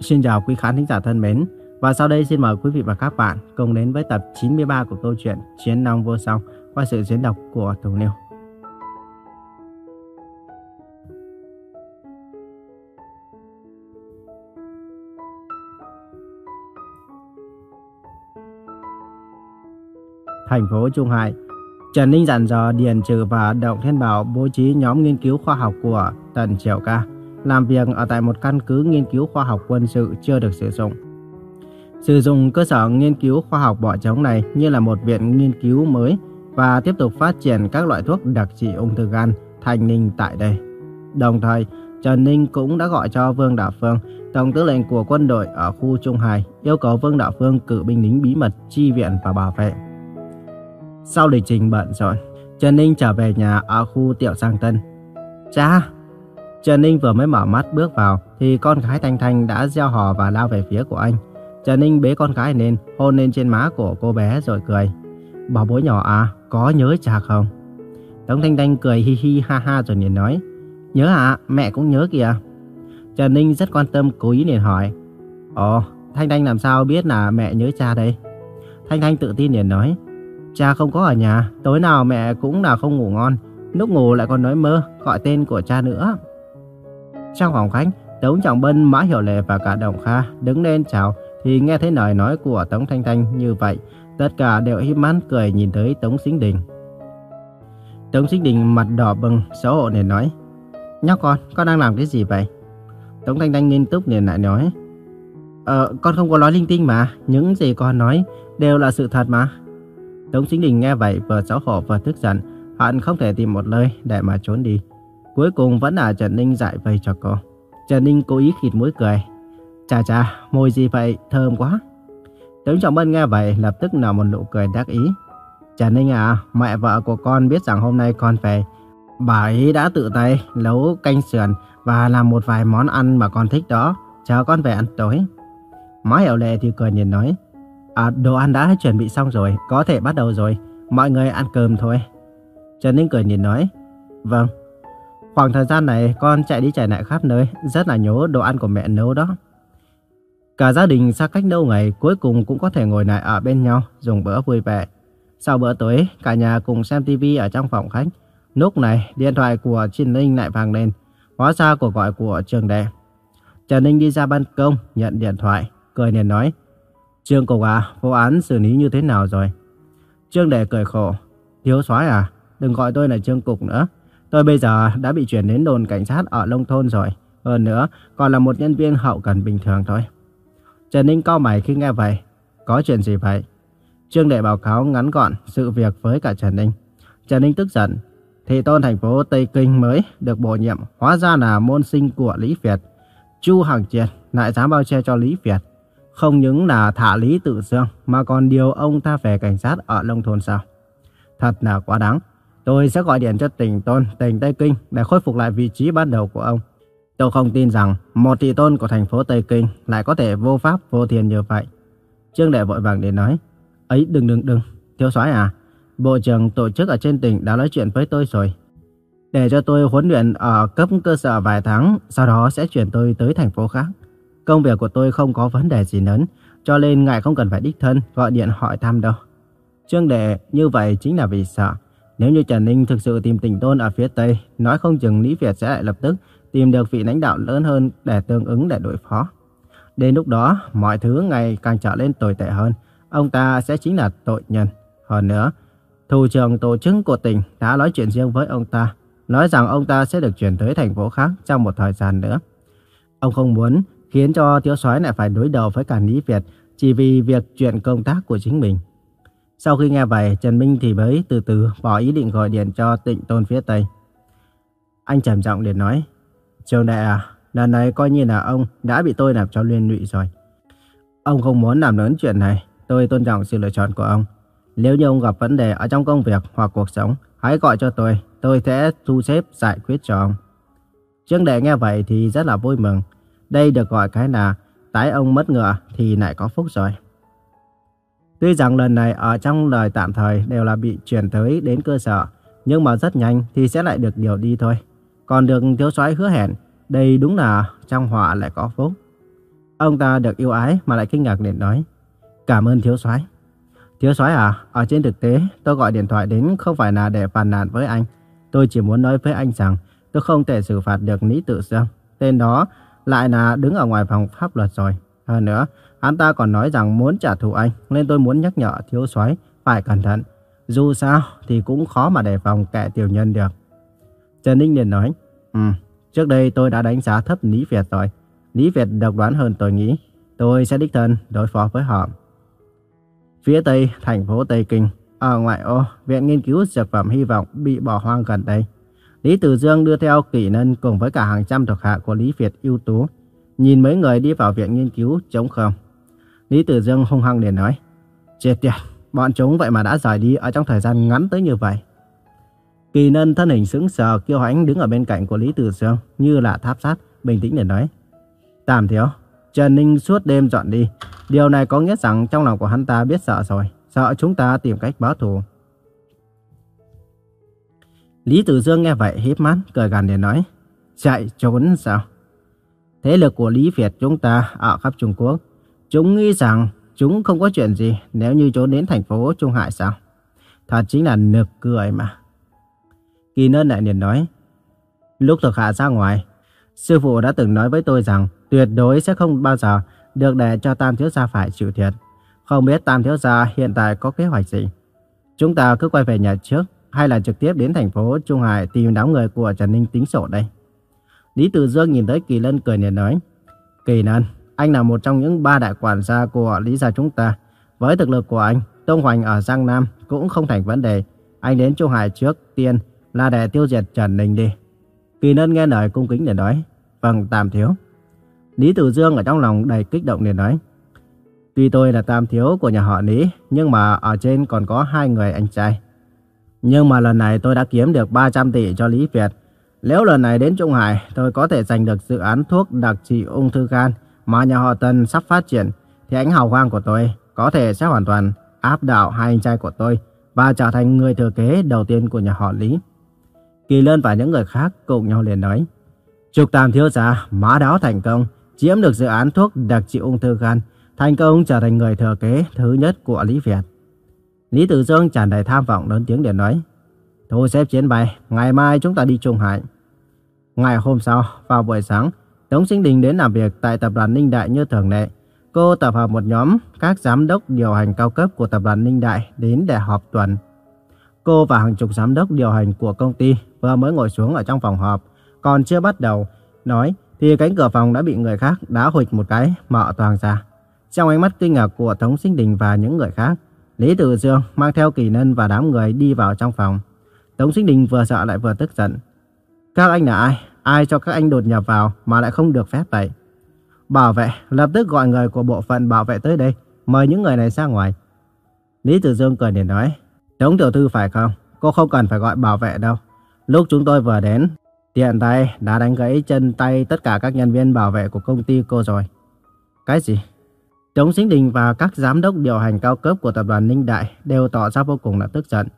Xin chào quý khán thính giả thân mến. Và sau đây xin mời quý vị và các bạn cùng đến với tập 93 của câu chuyện Chiến Long Vô Song qua sự diễn đọc của Tùng Niêu. Thành phố Trung Hải, Trần Ninh dặn dò Điền Trừ và Động Thiên Bảo bố trí nhóm nghiên cứu khoa học của Tần Triều Ca làm việc ở tại một căn cứ nghiên cứu khoa học quân sự chưa được sử dụng. Sử dụng cơ sở nghiên cứu khoa học bỏ trống này như là một viện nghiên cứu mới và tiếp tục phát triển các loại thuốc đặc trị ung thư gan thành ninh tại đây. Đồng thời, Trần Ninh cũng đã gọi cho Vương Đạo Phương, Tổng tư lệnh của quân đội ở khu Trung Hải, yêu cầu Vương Đạo Phương cử binh lính bí mật chi viện và bảo vệ. Sau lịch trình bận rộn, Trần Ninh trở về nhà ở khu Tiểu Sang Tân. Cha! Trần Ninh vừa mới mở mắt bước vào thì con gái Thanh Thanh đã gieo hò và lao về phía của anh. Trần Ninh bế con gái lên, hôn lên trên má của cô bé rồi cười. Bảo bối nhỏ à, có nhớ cha không? Tống Thanh Thanh cười hi hi ha ha rồi liền nói. Nhớ à, mẹ cũng nhớ kìa. Trần Ninh rất quan tâm cố ý liền hỏi. Ồ, Thanh Thanh làm sao biết là mẹ nhớ cha đây? Thanh Thanh tự tin liền nói. Cha không có ở nhà, tối nào mẹ cũng là không ngủ ngon. Lúc ngủ lại còn nói mơ, gọi tên của cha nữa. Trong phòng khách, Tống Trọng Bân, Mã Hiểu Lệ và cả Đồng Kha đứng lên chào thì nghe thấy lời nói của Tống Thanh Thanh như vậy. Tất cả đều híp mắt cười nhìn tới Tống Sinh Đình. Tống Sinh Đình mặt đỏ bừng, xấu hổ liền nói. Nhóc con, con đang làm cái gì vậy? Tống Thanh Thanh nghiêm túc liền lại nói. Ờ, con không có nói linh tinh mà, những gì con nói đều là sự thật mà. Tống Sinh Đình nghe vậy vừa xấu hổ vừa tức giận, hắn không thể tìm một nơi để mà trốn đi. Cuối cùng vẫn là Trần Ninh dạy vây cho cô. Trần Ninh cố ý khịt mũi cười. Chà chà, mùi gì vậy, thơm quá. Tống Trọng Bân nghe vậy lập tức nở một nụ cười đắc ý. Trần Ninh à, mẹ vợ của con biết rằng hôm nay con về. Bà ấy đã tự tay nấu canh sườn và làm một vài món ăn mà con thích đó. Chờ con về ăn tối. Má hiểu lệ thì cười nhìn nói. À, đồ ăn đã chuẩn bị xong rồi, có thể bắt đầu rồi. Mọi người ăn cơm thôi. Trần Ninh cười nhìn nói. Vâng. Khoảng thời gian này con chạy đi chạy lại khắp nơi, rất là nhớ đồ ăn của mẹ nấu đó. Cả gia đình xa cách lâu ngày cuối cùng cũng có thể ngồi lại ở bên nhau, dùng bữa vui vẻ. Sau bữa tối, cả nhà cùng xem tivi ở trong phòng khách. Lúc này, điện thoại của Trần Ninh lại vang lên. Hóa ra cuộc gọi của Trường Đệ. Trần Ninh đi ra ban công, nhận điện thoại, cười liền nói. Trương Cục à, vụ án xử lý như thế nào rồi? Trương Đệ cười khổ. Thiếu soái à, đừng gọi tôi là Trương Cục nữa. Tôi bây giờ đã bị chuyển đến đồn cảnh sát ở nông Thôn rồi. Hơn nữa, còn là một nhân viên hậu cần bình thường thôi. Trần Ninh cau mày khi nghe vậy. Có chuyện gì vậy? Trương Đệ báo cáo ngắn gọn sự việc với cả Trần Ninh. Trần Ninh tức giận. Thị tôn thành phố Tây Kinh mới được bổ nhiệm hóa ra là môn sinh của Lý Việt. Chu Hằng Triệt lại dám bao che cho Lý Việt. Không những là thả Lý Tự Dương mà còn điều ông ta về cảnh sát ở nông Thôn sao? Thật là quá đáng. Tôi sẽ gọi điện cho tỉnh Tôn, tỉnh Tây Kinh để khôi phục lại vị trí ban đầu của ông. Tôi không tin rằng một thị tôn của thành phố Tây Kinh lại có thể vô pháp vô thiên như vậy. Trương Đệ vội vàng để nói, ấy đừng đừng đừng, thiếu soái à, bộ trưởng tổ chức ở trên tỉnh đã nói chuyện với tôi rồi. Để cho tôi huấn luyện ở cấp cơ sở vài tháng, sau đó sẽ chuyển tôi tới thành phố khác. Công việc của tôi không có vấn đề gì lớn, cho nên ngài không cần phải đích thân gọi điện hỏi thăm đâu. Trương Đệ như vậy chính là vì sợ. Nếu như Trần Ninh thực sự tìm tỉnh tôn ở phía Tây, nói không chừng Lý Việt sẽ lại lập tức tìm được vị lãnh đạo lớn hơn để tương ứng để đối phó. Đến lúc đó, mọi thứ ngày càng trở lên tồi tệ hơn. Ông ta sẽ chính là tội nhân. Hơn nữa, thủ trưởng tổ chức của tỉnh đã nói chuyện riêng với ông ta, nói rằng ông ta sẽ được chuyển tới thành phố khác trong một thời gian nữa. Ông không muốn khiến cho thiếu soái lại phải đối đầu với cả Lý Việt chỉ vì việc chuyện công tác của chính mình. Sau khi nghe vậy, Trần Minh thì mới từ từ bỏ ý định gọi điện cho tịnh tôn phía Tây. Anh trầm giọng để nói, Trường đại à, lần này coi như là ông đã bị tôi làm cho liên lụy rồi. Ông không muốn làm lớn chuyện này, tôi tôn trọng sự lựa chọn của ông. Nếu như ông gặp vấn đề ở trong công việc hoặc cuộc sống, hãy gọi cho tôi, tôi sẽ thu xếp giải quyết cho ông. Trương Đệ nghe vậy thì rất là vui mừng. Đây được gọi cái là tái ông mất ngựa thì lại có phúc rồi. Tuy rằng lần này ở trong lời tạm thời đều là bị chuyển tới đến cơ sở, nhưng mà rất nhanh thì sẽ lại được điều đi thôi. Còn được thiếu soái hứa hẹn, đây đúng là trong họa lại có phúc. Ông ta được yêu ái mà lại kinh ngạc liền nói. Cảm ơn thiếu soái. Thiếu soái à, ở trên thực tế tôi gọi điện thoại đến không phải là để phàn nàn với anh. Tôi chỉ muốn nói với anh rằng tôi không thể xử phạt được Lý Tự Dương. Tên đó lại là đứng ở ngoài phòng pháp luật rồi. Hơn nữa, hắn ta còn nói rằng muốn trả thù anh, nên tôi muốn nhắc nhở thiếu soái phải cẩn thận. Dù sao thì cũng khó mà đề phòng kẻ tiểu nhân được. Trần Ninh liền nói, Ừ, trước đây tôi đã đánh giá thấp Lý Việt rồi. Lý Việt độc đoán hơn tôi nghĩ. Tôi sẽ đích thân đối phó với họ. Phía tây, thành phố Tây Kinh, ở ngoại ô, Viện Nghiên cứu Dược phẩm Hy vọng bị bỏ hoang gần đây. Lý Tử Dương đưa theo kỷ nân cùng với cả hàng trăm thuộc hạ của Lý Việt ưu tú. Nhìn mấy người đi vào viện nghiên cứu chống không. Lý Tử Dương hung hăng liền nói. Chết tiệt, bọn chúng vậy mà đã rời đi ở trong thời gian ngắn tới như vậy. Kỳ nân thân hình sững sờ kiêu hãnh đứng ở bên cạnh của Lý Tử Dương như là tháp sát, bình tĩnh để nói. tạm thiếu, Trần Ninh suốt đêm dọn đi. Điều này có nghĩa rằng trong lòng của hắn ta biết sợ rồi, sợ chúng ta tìm cách báo thù. Lý Tử Dương nghe vậy híp mắt, cười gằn để nói. Chạy trốn sao? Thế lực của Lý Việt chúng ta ở khắp Trung Quốc. Chúng nghĩ rằng chúng không có chuyện gì nếu như trốn đến thành phố Trung Hải sao? Thật chính là nực cười mà. Kỳ nơn lại liền nói. Lúc thuộc hạ ra ngoài, sư phụ đã từng nói với tôi rằng tuyệt đối sẽ không bao giờ được để cho Tam Thiếu Gia phải chịu thiệt. Không biết Tam Thiếu Gia hiện tại có kế hoạch gì. Chúng ta cứ quay về nhà trước hay là trực tiếp đến thành phố Trung Hải tìm đám người của Trần Ninh tính sổ đây. Lý Tử Dương nhìn thấy Kỳ Lân cười liền nói. Kỳ Lân, anh là một trong những ba đại quản gia của Lý gia chúng ta. Với thực lực của anh, Tông Hoành ở Giang Nam cũng không thành vấn đề. Anh đến Châu Hải trước tiên là để tiêu diệt Trần Ninh đi. Kỳ Lân nghe lời cung kính để nói. Vâng, Tam Thiếu. Lý Tử Dương ở trong lòng đầy kích động để nói. Tuy tôi là Tam Thiếu của nhà họ Lý, nhưng mà ở trên còn có hai người anh trai. Nhưng mà lần này tôi đã kiếm được 300 tỷ cho Lý Việt. Nếu lần này đến Trung Hải, tôi có thể giành được dự án thuốc đặc trị ung thư gan mà nhà họ Tân sắp phát triển, thì ánh hào quang của tôi có thể sẽ hoàn toàn áp đảo hai anh trai của tôi và trở thành người thừa kế đầu tiên của nhà họ Lý. Kỳ Lân và những người khác cùng nhau liền nói, Trục Tam Thiếu Gia mã đáo thành công, chiếm được dự án thuốc đặc trị ung thư gan, thành công trở thành người thừa kế thứ nhất của Lý Việt. Lý Tử Dương tràn đầy tham vọng lớn tiếng để nói. Thu xếp chuyến bay, ngày mai chúng ta đi Trung Hải. Ngày hôm sau, vào buổi sáng, Tống Sinh Đình đến làm việc tại tập đoàn Ninh Đại như thường lệ. Cô tập hợp một nhóm các giám đốc điều hành cao cấp của tập đoàn Ninh Đại đến để họp tuần. Cô và hàng chục giám đốc điều hành của công ty vừa mới ngồi xuống ở trong phòng họp, còn chưa bắt đầu nói thì cánh cửa phòng đã bị người khác đá hụt một cái mở toàn ra. Trong ánh mắt kinh ngạc của Tống Sinh Đình và những người khác, Lý Tử Dương mang theo Kỳ Nân và đám người đi vào trong phòng. Tống Sinh Đình vừa sợ lại vừa tức giận. Các anh là ai? Ai cho các anh đột nhập vào mà lại không được phép vậy? Bảo vệ, lập tức gọi người của bộ phận bảo vệ tới đây, mời những người này ra ngoài. Lý Tử Dương cười để nói, Tống tiểu thư phải không? Cô không cần phải gọi bảo vệ đâu. Lúc chúng tôi vừa đến, tiện tay đã đánh gãy chân tay tất cả các nhân viên bảo vệ của công ty cô rồi. Cái gì? Tống Sinh Đình và các giám đốc điều hành cao cấp của tập đoàn Ninh Đại đều tỏ ra vô cùng là tức giận.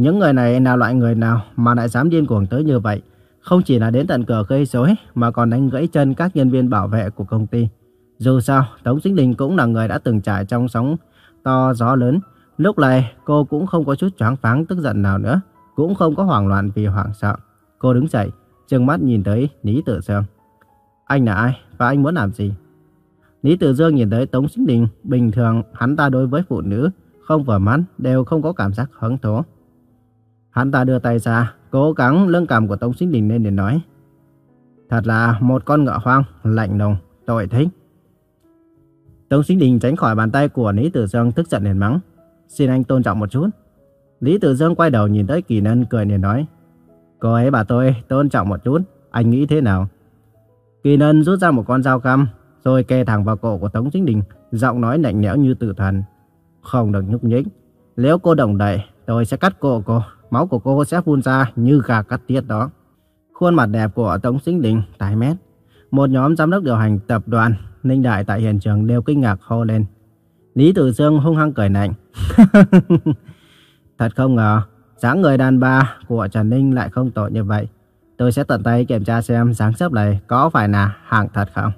Những người này là loại người nào mà lại dám điên cuồng tới như vậy? Không chỉ là đến tận cửa gây rối mà còn đánh gãy chân các nhân viên bảo vệ của công ty. Dù sao, Tống Sinh Đình cũng là người đã từng trải trong sóng to gió lớn. Lúc này, cô cũng không có chút choáng váng tức giận nào nữa, cũng không có hoảng loạn vì hoảng sợ. Cô đứng dậy, trừng mắt nhìn tới Lý Tử Dương. Anh là ai và anh muốn làm gì? Lý Tử Dương nhìn tới Tống Sinh Đình, bình thường hắn ta đối với phụ nữ, không vừa mắt, đều không có cảm giác hứng thú. Hắn ta đưa tay ra, cố gắng lưng cằm của Tống Sinh Đình lên để nói. Thật là một con ngựa hoang, lạnh lùng, tội thích. Tống Sinh Đình tránh khỏi bàn tay của Lý Tử Dương tức giận liền mắng. Xin anh tôn trọng một chút. Lý Tử Dương quay đầu nhìn tới Kỳ Nân cười liền nói. Cô ấy bảo tôi tôn trọng một chút, anh nghĩ thế nào? Kỳ Nân rút ra một con dao căm, rồi kề thẳng vào cổ của Tống Chính Đình, giọng nói lạnh lẽo như tử thần. Không được nhúc nhích. Nếu cô đồng đậy, tôi sẽ cắt cổ cô. Máu của cô sẽ phun ra như gà cắt tiết đó. Khuôn mặt đẹp của Tống sinh Đình tái mét. Một nhóm giám đốc điều hành tập đoàn Ninh Đại tại hiện trường đều kinh ngạc hô lên. Lý Tử Dương hung hăng cười lạnh. Thật không ngờ, dáng người đàn bà của Trần Ninh lại không tội như vậy. Tôi sẽ tận tay kiểm tra xem dáng dấp này có phải là hàng thật không.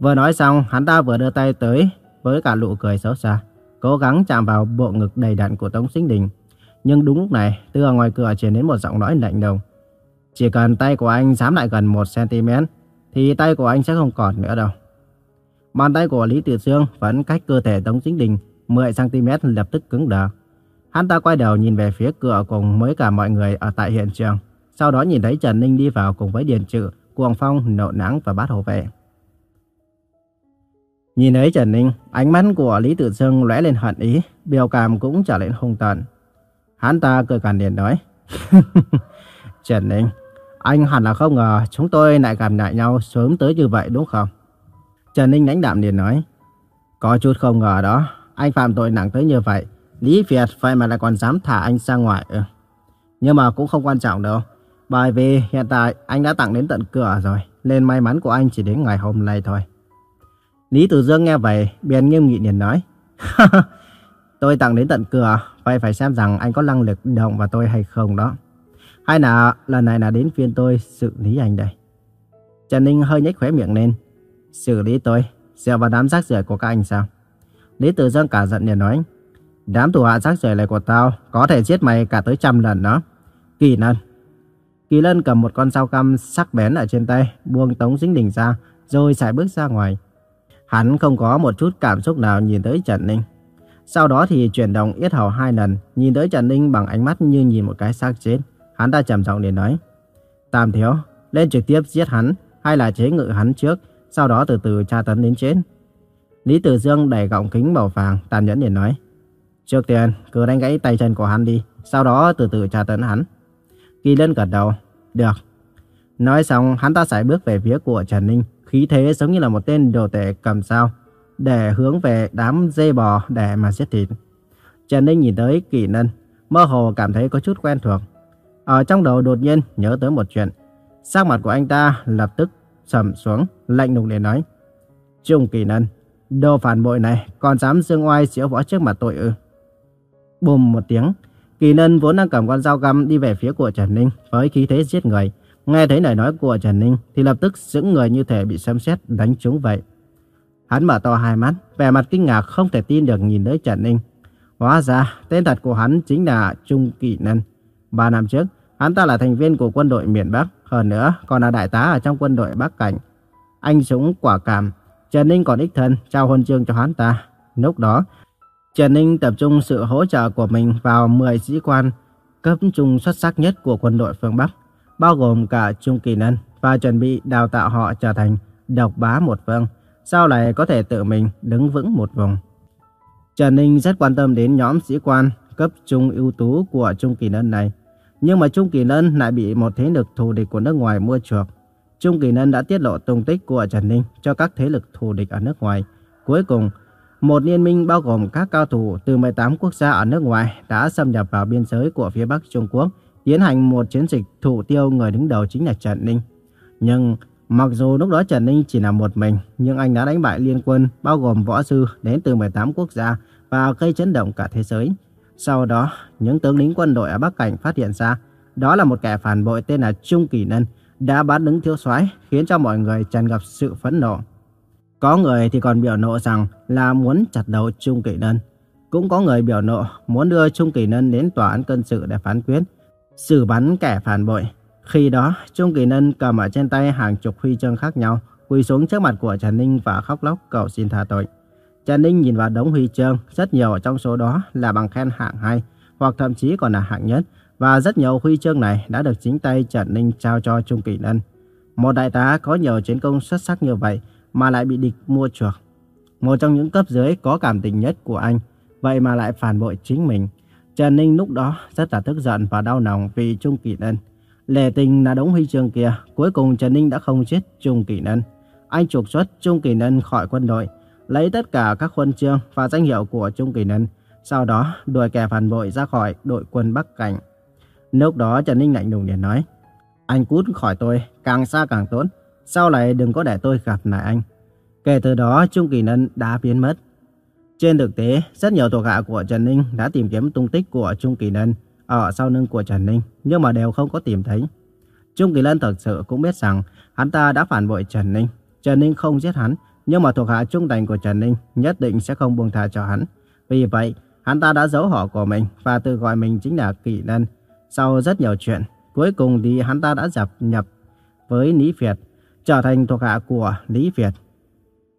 Vừa nói xong, hắn ta vừa đưa tay tới với cả nụ cười xấu xa, cố gắng chạm vào bộ ngực đầy đặn của Tống Sinh Đình. Nhưng đúng lúc này, từ ở ngoài cửa truyền đến một giọng nói lạnh lùng. Chỉ cần tay của anh dám lại gần 1cm, thì tay của anh sẽ không còn nữa đâu. Bàn tay của Lý Tử Dương vẫn cách cơ thể Tống chính Đình 10cm lập tức cứng đờ. Hắn ta quay đầu nhìn về phía cửa cùng với cả mọi người ở tại hiện trường. Sau đó nhìn thấy Trần Ninh đi vào cùng với Điền Trự, Cuồng Phong, Nộ Nắng và Bát Hồ Vệ. Nhìn thấy Trần Ninh, ánh mắt của Lý Tử Dương lóe lên hận ý, biểu cảm cũng trở lên hung tợn. Hắn ta cười càn liền nói, Trần Ninh, anh hẳn là không ngờ chúng tôi lại gặp lại nhau sớm tới như vậy đúng không? Trần Ninh đánh đạm liền nói, có chút không ngờ đó, anh phạm tội nặng tới như vậy, Lý Việt vậy mà lại còn dám thả anh ra ngoài. Ừ. Nhưng mà cũng không quan trọng đâu, bởi vì hiện tại anh đã tặng đến tận cửa rồi, nên may mắn của anh chỉ đến ngày hôm nay thôi. Lý Tử Dương nghe vậy, bèn nghiêm nghị liền nói. tôi tặng đến tận cửa, vậy phải xem rằng anh có năng lực động vào tôi hay không đó. Hay là lần này là đến phiên tôi xử lý anh đây. Trần Ninh hơi nhếch khóe miệng lên. Xử lý tôi, dựa vào đám rác rưởi của các anh sao? Lý Tử Dương cả giận liền nói. Đám thủ hạ rác rưởi này của tao có thể giết mày cả tới trăm lần đó. Kỳ Lân. Kỳ Lân cầm một con dao căm sắc bén ở trên tay, buông Tống Dính đỉnh ra, rồi xài bước ra ngoài. Hắn không có một chút cảm xúc nào nhìn tới Trần Ninh. Sau đó thì chuyển động yết hầu hai lần, nhìn tới Trần Ninh bằng ánh mắt như nhìn một cái xác chết. Hắn ta trầm giọng để nói, Tam thiếu, lên trực tiếp giết hắn, hay là chế ngự hắn trước, sau đó từ từ tra tấn đến chết. Lý Tử Dương đẩy gọng kính màu vàng, tàn nhẫn để nói, Trước tiên, cứ đánh gãy tay chân của hắn đi, sau đó từ từ tra tấn hắn. Kỳ Lân gật đầu, được. Nói xong, hắn ta sải bước về phía của Trần Ninh, khí thế giống như là một tên đồ tể cầm sao, để hướng về đám dê bò để mà giết thịt. Trần Ninh nhìn tới Kỳ nân, mơ hồ cảm thấy có chút quen thuộc. Ở trong đầu đột nhiên nhớ tới một chuyện. Sắc mặt của anh ta lập tức sầm xuống, lạnh lùng để nói. Trung Kỳ nân, đồ phản bội này còn dám dương oai diễu võ trước mặt tội ư. Bùm một tiếng, Kỳ nân vốn đang cầm con dao găm đi về phía của Trần Ninh với khí thế giết người. Nghe thấy lời nói của Trần Ninh thì lập tức sững người như thể bị sấm sét đánh trúng vậy. Hắn mở to hai mắt, vẻ mặt kinh ngạc không thể tin được nhìn tới Trần Ninh. Hóa ra, tên thật của hắn chính là Trung kỳ Nân. Ba năm trước, hắn ta là thành viên của quân đội miền Bắc, hơn nữa còn là đại tá ở trong quân đội Bắc Cảnh. Anh súng quả cảm, Trần Ninh còn ích thân trao huân chương cho hắn ta. Lúc đó, Trần Ninh tập trung sự hỗ trợ của mình vào 10 sĩ quan cấp trung xuất sắc nhất của quân đội phương Bắc, bao gồm cả Trung Kỳ Nân và chuẩn bị đào tạo họ trở thành độc bá một phương, sao lại có thể tự mình đứng vững một vùng. Trần Ninh rất quan tâm đến nhóm sĩ quan cấp trung ưu tú của Trung Kỳ Nân này, nhưng mà Trung Kỳ Nân lại bị một thế lực thù địch của nước ngoài mua chuộc. Trung Kỳ Nân đã tiết lộ tung tích của Trần Ninh cho các thế lực thù địch ở nước ngoài. Cuối cùng, một liên minh bao gồm các cao thủ từ 18 quốc gia ở nước ngoài đã xâm nhập vào biên giới của phía Bắc Trung Quốc, tiến hành một chiến dịch thủ tiêu người đứng đầu chính là Trần Ninh. Nhưng mặc dù lúc đó Trần Ninh chỉ là một mình, nhưng anh đã đánh bại liên quân bao gồm võ sư đến từ 18 quốc gia và gây chấn động cả thế giới. Sau đó, những tướng lính quân đội ở Bắc Cảnh phát hiện ra đó là một kẻ phản bội tên là Trung Kỳ Nân đã bắt đứng thiếu soái khiến cho mọi người tràn ngập sự phẫn nộ. Có người thì còn biểu nộ rằng là muốn chặt đầu Trung Kỳ Nân. Cũng có người biểu nộ muốn đưa Trung Kỳ Nân đến tòa án cân sự để phán quyết, xử bắn kẻ phản bội. Khi đó, Trung Kỳ Ninh cầm ở trên tay hàng chục huy chương khác nhau, quỳ xuống trước mặt của Trần Ninh và khóc lóc cầu xin tha tội. Trần Ninh nhìn vào đống huy chương, rất nhiều trong số đó là bằng khen hạng 2, hoặc thậm chí còn là hạng nhất, và rất nhiều huy chương này đã được chính tay Trần Ninh trao cho Trung Kỳ Ninh. Một đại tá có nhiều chiến công xuất sắc như vậy, mà lại bị địch mua chuộc. Một trong những cấp dưới có cảm tình nhất của anh, vậy mà lại phản bội chính mình. Trần Ninh lúc đó rất là tức giận và đau lòng vì Trung Kỳ Ninh. Lệ tình là đống huy chương kia, cuối cùng Trần Ninh đã không chết Trung Kỳ Nân. Anh trục xuất Trung Kỳ Nân khỏi quân đội, lấy tất cả các huân chương và danh hiệu của Trung Kỳ Nân, sau đó đuổi kẻ phản bội ra khỏi đội quân Bắc Cảnh. Lúc đó Trần Ninh lạnh lùng để nói, anh cút khỏi tôi, càng xa càng tốt. Sau này đừng có để tôi gặp lại anh. Kể từ đó Trung Kỳ Nân đã biến mất. Trên thực tế, rất nhiều thuộc hạ của Trần Ninh đã tìm kiếm tung tích của Trung Kỳ Nân ở sau lưng của Trần Ninh, nhưng mà đều không có tìm thấy. Trung Kỳ Lân thật sự cũng biết rằng hắn ta đã phản bội Trần Ninh. Trần Ninh không giết hắn, nhưng mà thuộc hạ trung thành của Trần Ninh nhất định sẽ không buông tha cho hắn. Vì vậy, hắn ta đã giấu họ của mình và tự gọi mình chính là Kỳ Lân. Sau rất nhiều chuyện, cuối cùng thì hắn ta đã dập nhập với Lý Việt, trở thành thuộc hạ của Lý Việt.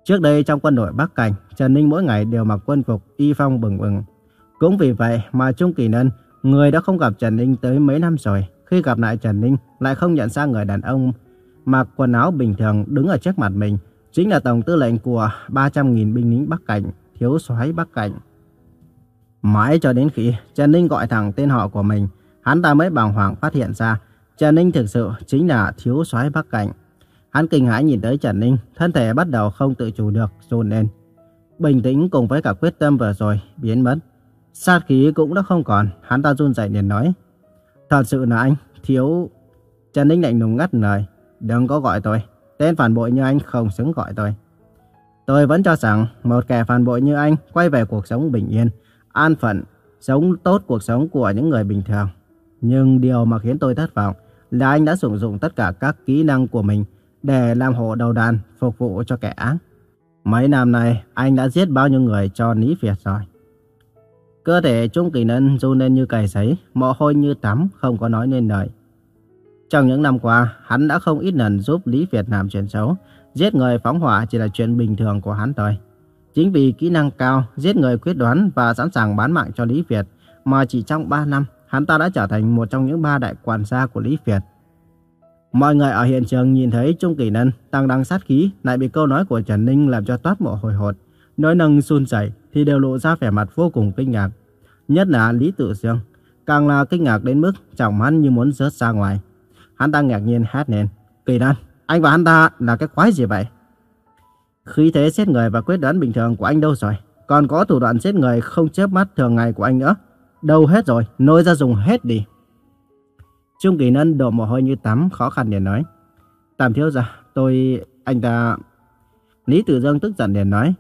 Trước đây trong quân đội Bắc Cảnh, Trần Ninh mỗi ngày đều mặc quân phục y phong bừng bừng. Cũng vì vậy mà Trung Kỳ Ninh người đã không gặp Trần Ninh tới mấy năm rồi, khi gặp lại Trần Ninh lại không nhận ra người đàn ông mặc quần áo bình thường đứng ở trước mặt mình, chính là tổng tư lệnh của 300.000 binh lính Bắc Cảnh, thiếu soái Bắc Cảnh. Mãi cho đến khi Trần Ninh gọi thẳng tên họ của mình, hắn ta mới bàng hoàng phát hiện ra Trần Ninh thực sự chính là thiếu soái Bắc Cảnh. Hắn kinh hãi nhìn tới Trần Ninh, thân thể bắt đầu không tự chủ được, run lên. Bình tĩnh cùng với cả quyết tâm vừa rồi, biến mất. Sát khí cũng đã không còn, hắn ta run rẩy liền nói. Thật sự là anh, thiếu... Trần Ninh lạnh lùng ngắt lời. Đừng có gọi tôi, tên phản bội như anh không xứng gọi tôi. Tôi vẫn cho rằng một kẻ phản bội như anh quay về cuộc sống bình yên, an phận, sống tốt cuộc sống của những người bình thường. Nhưng điều mà khiến tôi thất vọng là anh đã sử dụng tất cả các kỹ năng của mình để làm hộ đầu đàn phục vụ cho kẻ ác. Mấy năm nay, anh đã giết bao nhiêu người cho Lý Việt rồi. Cơ thể Trung Kỳ Nân run lên như cày sấy, mồ hôi như tắm, không có nói nên lời. Trong những năm qua, hắn đã không ít lần giúp Lý Việt làm chuyện xấu. Giết người phóng hỏa chỉ là chuyện bình thường của hắn thôi. Chính vì kỹ năng cao, giết người quyết đoán và sẵn sàng bán mạng cho Lý Việt, mà chỉ trong 3 năm, hắn ta đã trở thành một trong những ba đại quản gia của Lý Việt. Mọi người ở hiện trường nhìn thấy Trung Kỳ Nân tăng đăng sát khí lại bị câu nói của Trần Ninh làm cho toát mồ hôi hột. Nói nâng run rẩy thì đều lộ ra vẻ mặt vô cùng kinh ngạc. Nhất là Lý Tử Dương, càng là kinh ngạc đến mức trọng hắn như muốn rớt ra ngoài. Hắn ta ngạc nhiên hét lên. Kỳ đan, anh và hắn ta là cái quái gì vậy? Khí thế giết người và quyết đoán bình thường của anh đâu rồi? Còn có thủ đoạn giết người không chớp mắt thường ngày của anh nữa. Đâu hết rồi, nôi ra dùng hết đi. Trung Kỳ Nân đổ mồ hôi như tắm, khó khăn để nói. Tạm thiếu ra, tôi... anh ta... Lý Tử Dương tức giận để nói.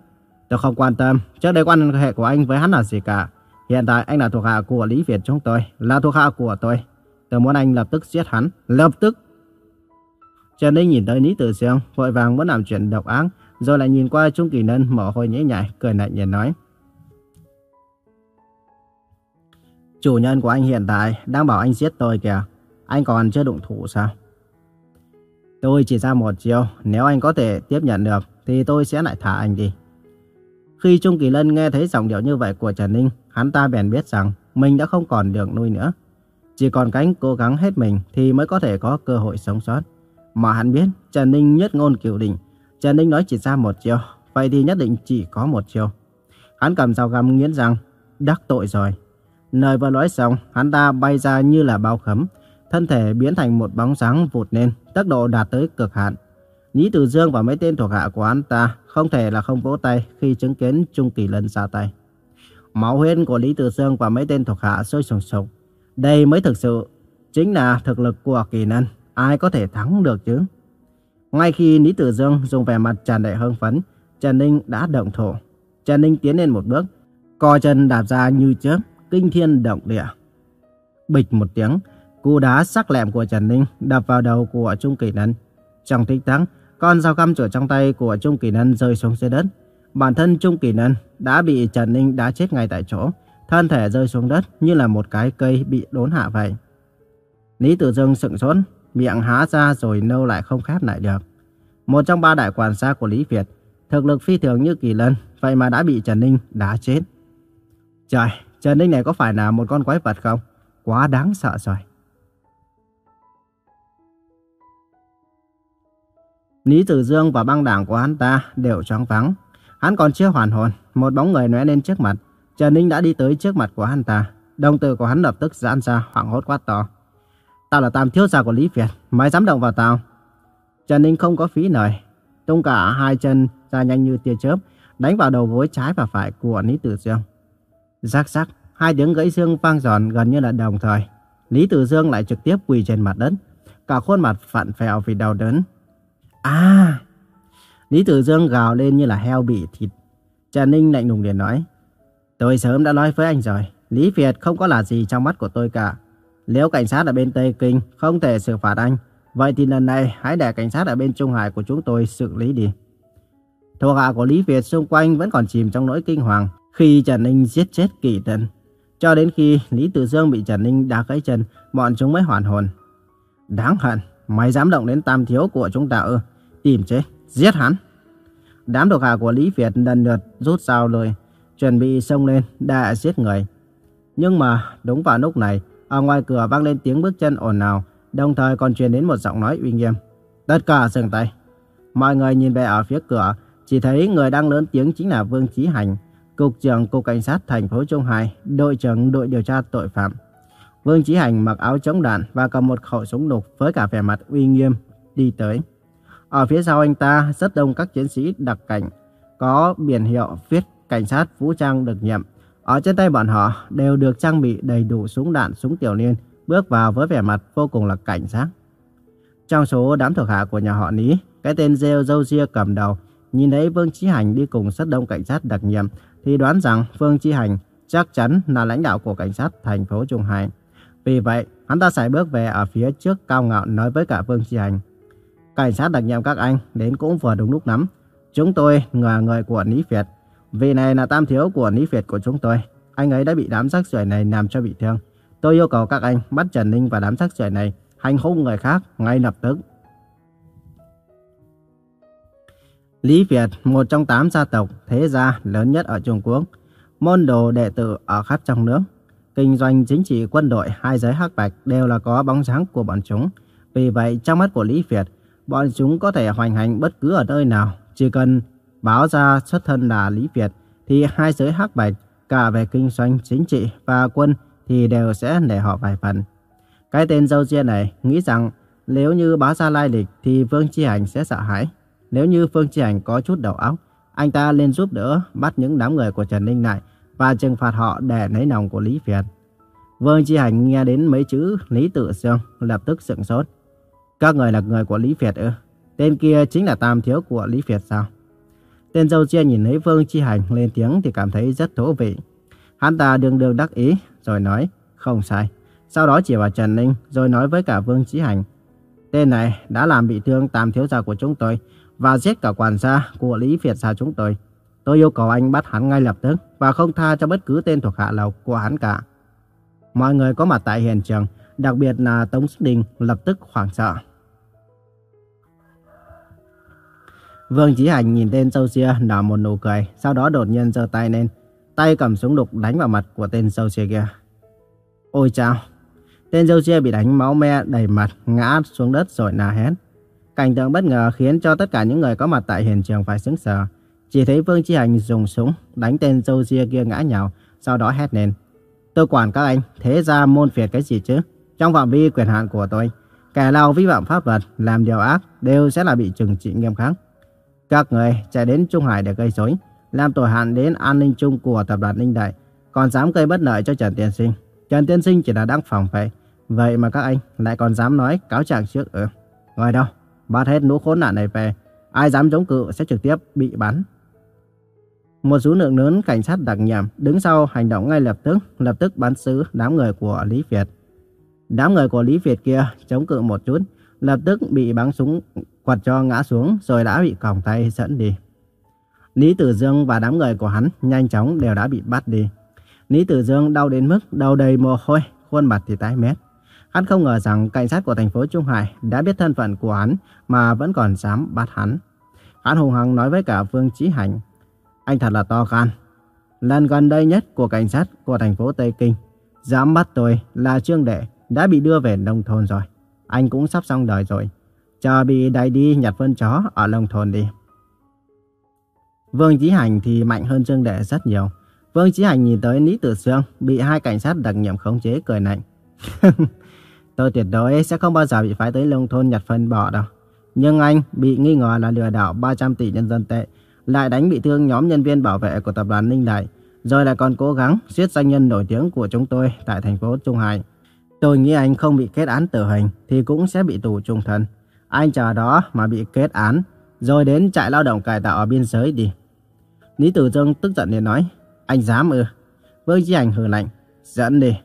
Tôi không quan tâm, trước đây quan hệ của anh với hắn là gì cả. Hiện tại anh là thuộc hạ của Lý Việt chúng tôi, là thuộc hạ của tôi. Tôi muốn anh lập tức giết hắn, lập tức. Trần Ninh nhìn tới Lý Tử Dương, vội vàng muốn làm chuyện độc ác, rồi lại nhìn qua Trung Kỳ Nân mồ hôi nhễ nhại, cười lạnh nhìn nói. Chủ nhân của anh hiện tại đang bảo anh giết tôi kìa. Anh còn chưa đụng thủ sao? Tôi chỉ ra một chiêu, nếu anh có thể tiếp nhận được thì tôi sẽ lại thả anh đi. Khi Trung Kỳ Lân nghe thấy giọng điệu như vậy của Trần Ninh, hắn ta bèn biết rằng mình đã không còn đường nuôi nữa. Chỉ còn cánh cố gắng hết mình thì mới có thể có cơ hội sống sót. Mà hắn biết Trần Ninh nhất ngôn cửu đỉnh. Trần Ninh nói chỉ ra một chiều, vậy thì nhất định chỉ có một chiều. Hắn cầm dao găm nghiến rằng đắc tội rồi. Lời vừa nói xong, hắn ta bay ra như là bao khấm, thân thể biến thành một bóng sáng vụt lên, tốc độ đạt tới cực hạn. Lý Tử Dương và mấy tên thuộc hạ của anh ta không thể là không vỗ tay khi chứng kiến Trung Kỳ Lân ra tay. Máu huyết của Lý Tử Dương và mấy tên thuộc hạ sôi sùng sục. Đây mới thực sự chính là thực lực của Kỳ Lân, ai có thể thắng được chứ? Ngay khi Lý Tử Dương dùng vẻ mặt tràn đầy hưng phấn, Trần Ninh đã động thổ. Trần Ninh tiến lên một bước, co chân đạp ra như chớp, kinh thiên động địa. Bịch một tiếng, cú đá sắc lẹm của Trần Ninh đập vào đầu của Trung Kỳ Lân. Trong tích tắc, con dao găm chổi trong tay của Trung Kỳ Nân rơi xuống dưới đất. Bản thân Trung Kỳ Nân đã bị Trần Ninh đá chết ngay tại chỗ, thân thể rơi xuống đất như là một cái cây bị đốn hạ vậy. Lý Tử Dương sững sốt, miệng há ra rồi nâu lại không khép lại được. Một trong ba đại quản gia của Lý Việt, thực lực phi thường như Kỳ Lân, vậy mà đã bị Trần Ninh đá chết. Trời, Trần Ninh này có phải là một con quái vật không? Quá đáng sợ rồi. Lý Tử Dương và băng đảng của hắn ta đều choáng váng. Hắn còn chưa hoàn hồn, một bóng người lóe lên trước mặt. Trần Ninh đã đi tới trước mặt của hắn ta. Đồng tử của hắn lập tức giãn ra, hoảng hốt quát to. Tao là tam thiếu gia của Lý Việt, mày dám động vào tao? Trần Ninh không có phí lời, tung cả hai chân ra nhanh như tia chớp, đánh vào đầu gối trái và phải của Lý Tử Dương. Rắc rắc, hai tiếng gãy xương vang giòn gần như là đồng thời. Lý Tử Dương lại trực tiếp quỳ trên mặt đất, cả khuôn mặt phặn phèo vì đau đớn. À! Lý Tử Dương gào lên như là heo bị thịt. Trần Ninh lạnh lùng liền nói. Tôi sớm đã nói với anh rồi, Lý Việt không có là gì trong mắt của tôi cả. Nếu cảnh sát ở bên Tây Kinh không thể xử phạt anh, vậy thì lần này hãy để cảnh sát ở bên Trung Hải của chúng tôi xử lý đi. Thuộc hạ của Lý Việt xung quanh vẫn còn chìm trong nỗi kinh hoàng khi Trần Ninh giết chết kỳ tân. Cho đến khi Lý Tử Dương bị Trần Ninh đá gãy chân, bọn chúng mới hoàn hồn. Đáng hận, mày dám động đến tam thiếu của chúng ta ư? Tìm chết, giết hắn. Đám thuộc hạ của Lý Việt lần lượt rút dao lời, chuẩn bị xông lên đã giết người. Nhưng mà đúng vào lúc này, ở ngoài cửa vang lên tiếng bước chân ồn ào, đồng thời còn truyền đến một giọng nói uy nghiêm. Tất cả dừng tay. Mọi người nhìn về ở phía cửa, chỉ thấy người đang lớn tiếng chính là Vương Chí Hành, Cục trưởng Cục Cảnh sát thành phố Trung Hải, đội trưởng đội điều tra tội phạm. Vương Chí Hành mặc áo chống đạn và cầm một khẩu súng lục với cả vẻ mặt uy nghiêm đi tới. Ở phía sau anh ta rất đông các chiến sĩ đặc cảnh, có biển hiệu viết cảnh sát vũ trang được nhậm. Ở trên tay bọn họ đều được trang bị đầy đủ súng đạn, súng tiểu liên, bước vào với vẻ mặt vô cùng là cảnh giác. Trong số đám thuộc hạ của nhà họ Ní, cái tên Rêu Dâu Ria cầm đầu, nhìn thấy Vương Chí Hành đi cùng rất đông cảnh sát đặc nhiệm, thì đoán rằng Vương Chí Hành chắc chắn là lãnh đạo của cảnh sát thành phố Trung Hải. Vì vậy, hắn ta sải bước về ở phía trước cao ngạo nói với cả Vương Chí Hành. Cảnh sát đặc nhiệm các anh đến cũng vừa đúng lúc lắm. Chúng tôi là người của Ní Việt. Vị này là tam thiếu của Ní Việt của chúng tôi. Anh ấy đã bị đám sắc sưởi này làm cho bị thương. Tôi yêu cầu các anh bắt Trần Ninh và đám sắc sưởi này hành hung người khác ngay lập tức. Lý Việt, một trong tám gia tộc thế gia lớn nhất ở Trung Quốc, môn đồ đệ tử ở khắp trong nước. Kinh doanh chính trị quân đội hai giới hắc bạch đều là có bóng dáng của bọn chúng. Vì vậy, trong mắt của Lý Việt, bọn chúng có thể hoành hành bất cứ ở nơi nào. Chỉ cần báo ra xuất thân là Lý Việt, thì hai giới hắc bạch, cả về kinh doanh chính trị và quân, thì đều sẽ để họ vài phần. Cái tên dâu riêng này nghĩ rằng nếu như báo ra lai lịch thì Vương Chi Hành sẽ sợ hãi. Nếu như Vương Chi Hành có chút đầu óc, anh ta lên giúp đỡ bắt những đám người của Trần Ninh lại và trừng phạt họ để lấy lòng của Lý Việt. Vương Chi Hành nghe đến mấy chữ Lý Tự Sương lập tức sững sốt. Các người là người của Lý Việt ư? Tên kia chính là tam thiếu của Lý Việt sao? Tên dâu chia nhìn thấy Vương Chi Hành lên tiếng thì cảm thấy rất thú vị. Hắn ta đường đường đắc ý rồi nói không sai. Sau đó chỉ vào Trần Ninh rồi nói với cả Vương Chi Hành. Tên này đã làm bị thương tam thiếu gia của chúng tôi và giết cả quản gia của Lý Việt gia chúng tôi. Tôi yêu cầu anh bắt hắn ngay lập tức và không tha cho bất cứ tên thuộc hạ nào của hắn cả. Mọi người có mặt tại hiện trường, đặc biệt là Tống Sức Đình lập tức hoảng sợ. Vương Chí Hành nhìn tên sâu xia nở một nụ cười, sau đó đột nhiên giơ tay lên, tay cầm súng đục đánh vào mặt của tên sâu xia kia. Ôi chao! Tên sâu xia bị đánh máu me đầy mặt, ngã xuống đất rồi nà hét. Cảnh tượng bất ngờ khiến cho tất cả những người có mặt tại hiện trường phải sững sờ. Chỉ thấy Vương Chí Hành dùng súng đánh tên sâu xia kia ngã nhào, sau đó hét lên. Tôi quản các anh, thế ra môn phiệt cái gì chứ? Trong phạm vi quyền hạn của tôi, kẻ nào vi phạm pháp luật, làm điều ác đều sẽ là bị trừng trị nghiêm khắc. Các người chạy đến Trung Hải để gây rối, làm tổn hại đến an ninh chung của tập đoàn Ninh Đại, còn dám gây bất lợi cho Trần Tiên Sinh. Trần Tiên Sinh chỉ là đang phòng vệ, vậy mà các anh lại còn dám nói cáo trạng trước ở. Ngồi đâu, bắt hết lũ khốn nạn này về, ai dám chống cự sẽ trực tiếp bị bắn. Một số lượng lớn cảnh sát đặc nhiệm đứng sau hành động ngay lập tức, lập tức bắn xử đám người của Lý Việt. Đám người của Lý Việt kia chống cự một chút, lập tức bị bắn súng quật cho ngã xuống rồi đã bị còng tay dẫn đi. Lý Tử Dương và đám người của hắn nhanh chóng đều đã bị bắt đi. Lý Tử Dương đau đến mức đầu đầy mồ hôi, khuôn mặt thì tái mét. Hắn không ngờ rằng cảnh sát của thành phố Trung Hải đã biết thân phận của hắn mà vẫn còn dám bắt hắn. Hắn hùng hăng nói với cả Vương Chí Hành. Anh thật là to gan. Lần gần đây nhất của cảnh sát của thành phố Tây Kinh. Dám bắt tôi là Trương Đệ đã bị đưa về nông thôn rồi. Anh cũng sắp xong đời rồi. Chờ bị đẩy đi nhặt phân chó ở nông thôn đi. Vương Chí Hành thì mạnh hơn Trương Đệ rất nhiều. Vương Chí Hành nhìn tới Lý Tử Sương bị hai cảnh sát đặc nhiệm khống chế cười lạnh. Tôi tuyệt đối sẽ không bao giờ bị phái tới nông thôn nhặt phân bò đâu. Nhưng anh bị nghi ngờ là lừa đảo 300 tỷ nhân dân tệ, lại đánh bị thương nhóm nhân viên bảo vệ của tập đoàn Ninh Đại, rồi lại còn cố gắng giết danh nhân nổi tiếng của chúng tôi tại thành phố Trung Hải. Tôi nghĩ anh không bị kết án tử hình thì cũng sẽ bị tù trung thân. Anh chờ đó mà bị kết án, rồi đến trại lao động cải tạo ở biên giới đi. Lý Tử Dương tức giận liền nói, anh dám ư? Vương Chí Hành hừ lạnh, dẫn đi.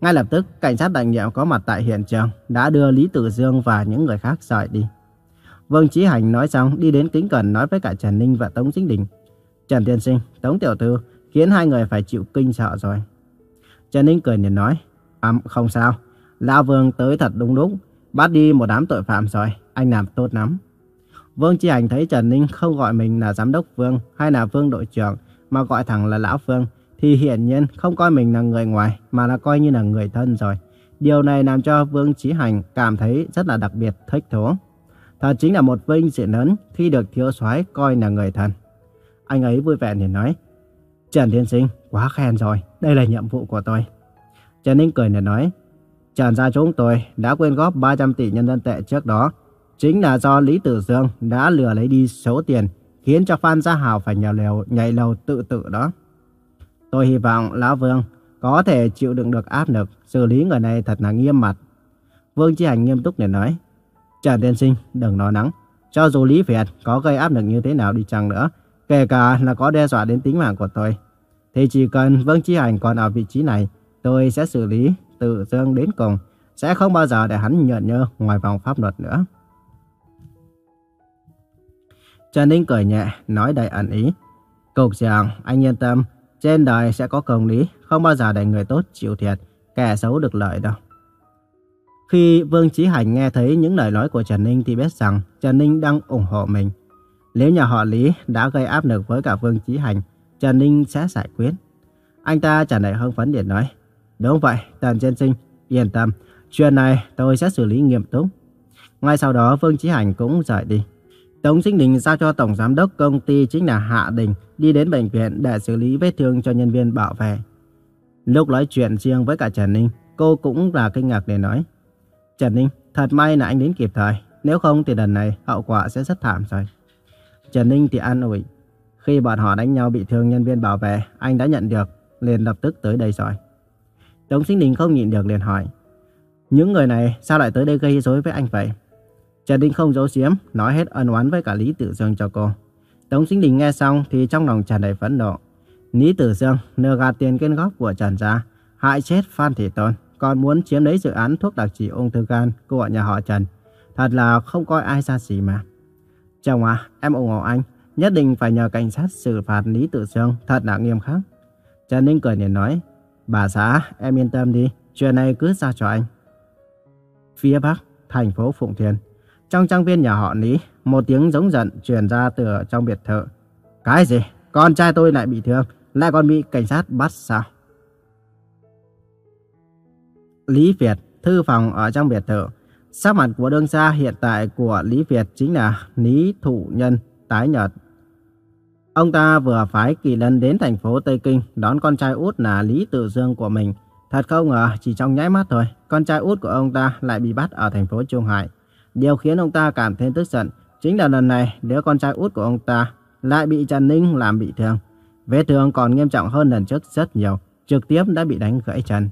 Ngay lập tức, cảnh sát đặc nhiệm có mặt tại hiện trường đã đưa Lý Tử Dương và những người khác rời đi. Vương Chí Hành nói xong đi đến kính cẩn nói với cả Trần Ninh và Tống Dĩnh Đình. Trần Tiên Sinh, Tống Tiểu Thư khiến hai người phải chịu kinh sợ rồi. Trần Ninh cười nhìn nói, à, không sao, Lão Vương tới thật đúng lúc, bắt đi một đám tội phạm rồi, anh làm tốt lắm. Vương Chi Hành thấy Trần Ninh không gọi mình là giám đốc Vương hay là Vương đội trưởng mà gọi thẳng là Lão Vương thì hiển nhiên không coi mình là người ngoài mà là coi như là người thân rồi. Điều này làm cho Vương Chí Hành cảm thấy rất là đặc biệt thích thú. Thật chính là một vinh dự lớn khi được thiếu soái coi là người thân. Anh ấy vui vẻ để nói, Trần Thiên Sinh, quá khen rồi, đây là nhiệm vụ của tôi. Trần Ninh cười để nói, Trần gia chúng tôi đã quyên góp 300 tỷ nhân dân tệ trước đó. Chính là do Lý Tử Dương đã lừa lấy đi số tiền, khiến cho Phan Gia Hào phải nhào lều, nhảy lầu tự tử đó. Tôi hy vọng Lão Vương có thể chịu đựng được áp lực, xử lý người này thật là nghiêm mặt. Vương Chi Hành nghiêm túc để nói, Trần Tiên Sinh, đừng nói nắng. Cho dù Lý Việt có gây áp lực như thế nào đi chăng nữa, kể cả là có đe dọa đến tính mạng của tôi, thì chỉ cần Vương Chi Hành còn ở vị trí này, tôi sẽ xử lý tự dương đến cùng, sẽ không bao giờ để hắn nhận nhơ ngoài vòng pháp luật nữa. Trần Ninh cười nhẹ, nói đầy ẩn ý. Cục trưởng, anh yên tâm, trên đời sẽ có công lý, không bao giờ để người tốt chịu thiệt, kẻ xấu được lợi đâu. Khi Vương Chí Hành nghe thấy những lời nói của Trần Ninh thì biết rằng Trần Ninh đang ủng hộ mình. Nếu nhà họ Lý đã gây áp lực với cả Vương Chí Hành, Trần Ninh sẽ giải quyết. Anh ta trả lời hưng phấn điện nói, Đúng vậy, Tần Tiên Sinh, yên tâm, chuyện này tôi sẽ xử lý nghiêm túc. Ngay sau đó Vương Chí Hành cũng rời đi. Tống Sinh Đình giao cho Tổng Giám đốc công ty chính là Hạ Đình đi đến bệnh viện để xử lý vết thương cho nhân viên bảo vệ. Lúc nói chuyện riêng với cả Trần Ninh, cô cũng là kinh ngạc để nói. Trần Ninh, thật may là anh đến kịp thời, nếu không thì lần này hậu quả sẽ rất thảm rồi. Trần Ninh thì an ủi. Khi bọn họ đánh nhau bị thương nhân viên bảo vệ, anh đã nhận được, liền lập tức tới đây rồi. Tống Sinh Đình không nhịn được liền hỏi. Những người này sao lại tới đây gây rối với anh vậy? Trần Đình không giấu giếm, nói hết ân oán với cả Lý Tử Dương cho cô. Tống Sinh Đình nghe xong thì trong lòng tràn đầy phẫn nộ. Lý Tử Dương nơ gạt tiền quyên góp của Trần gia, hại chết Phan Thị Tôn, còn muốn chiếm lấy dự án thuốc đặc trị ung thư gan của nhà họ Trần. Thật là không coi ai ra gì mà. Chồng à, em ủng hộ anh, nhất định phải nhờ cảnh sát xử phạt Lý Tử Dương thật là nghiêm khắc. Trần Ninh cười liền nói, bà xã, em yên tâm đi, chuyện này cứ giao cho anh. Phía Bắc, thành phố Phụng Thiên. Trong trang viên nhà họ Lý, một tiếng giống giận truyền ra từ trong biệt thự. Cái gì? Con trai tôi lại bị thương, lại còn bị cảnh sát bắt sao? Lý Việt, thư phòng ở trong biệt thự. Sắc mặt của đương gia hiện tại của Lý Việt chính là Lý Thụ Nhân, tái nhợt. Ông ta vừa phái kỳ lân đến thành phố Tây Kinh đón con trai út là Lý Tự Dương của mình. Thật không ngờ, chỉ trong nháy mắt thôi, con trai út của ông ta lại bị bắt ở thành phố Trung Hải. Điều khiến ông ta cảm thấy tức giận chính là lần này đứa con trai út của ông ta lại bị Trần Ninh làm bị thương. Vết thương còn nghiêm trọng hơn lần trước rất nhiều, trực tiếp đã bị đánh gãy chân.